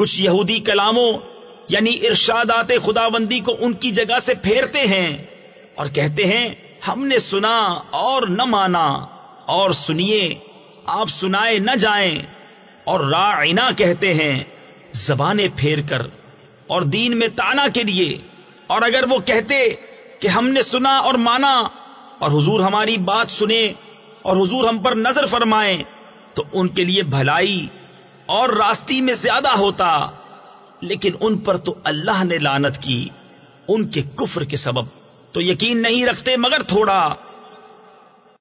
کچھ یہودی کلاموں یعنی ارشادات خدا بندی کو ان کی جگہ سے پھیرتے ہیں اور کہتے ہیں، ہم نے سنا اور نہ مانا، اور سنیے، آپ سنائے نہ جائیں، اور رائنا کہتے ہیں، زبانیں پھیر کر، اور دین میں تانا کے لیے۔ اور اگر وہ کہتے کہ ہم نے سنا اور مانا، اور حضور ہماری بات سنے اور حضور ہم پر نظر فرمائے تو ان کے لیے بھلائی اور راستی میں زیادہ ہوتا، لیکن ان پر تو اللہ نے لانت کی، ان کے کفر کے سبب۔ تو یقین نہیں رکھتے مگر تھوڑا۔